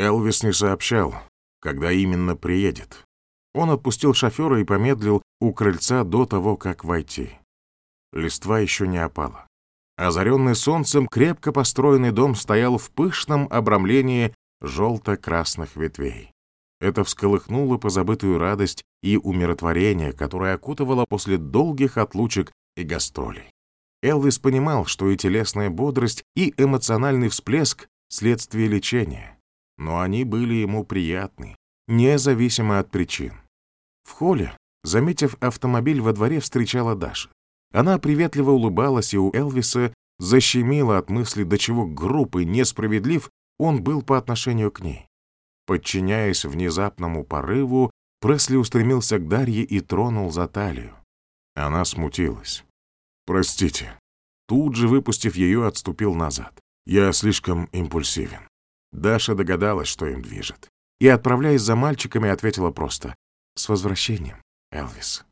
Элвис не сообщал, когда именно приедет. Он отпустил шофера и помедлил у крыльца до того, как войти. Листва еще не опала. Озаренный солнцем крепко построенный дом стоял в пышном обрамлении желто-красных ветвей. Это всколыхнуло позабытую радость и умиротворение, которое окутывало после долгих отлучек и гастролей. Элвис понимал, что и телесная бодрость, и эмоциональный всплеск — следствие лечения. Но они были ему приятны, независимо от причин. В холле, заметив автомобиль во дворе, встречала Даша. Она приветливо улыбалась, и у Элвиса защемило от мысли, до чего груб и несправедлив он был по отношению к ней. Подчиняясь внезапному порыву, Пресли устремился к Дарье и тронул за талию. Она смутилась. «Простите». Тут же, выпустив ее, отступил назад. «Я слишком импульсивен». Даша догадалась, что им движет. И, отправляясь за мальчиками, ответила просто «С возвращением, Элвис».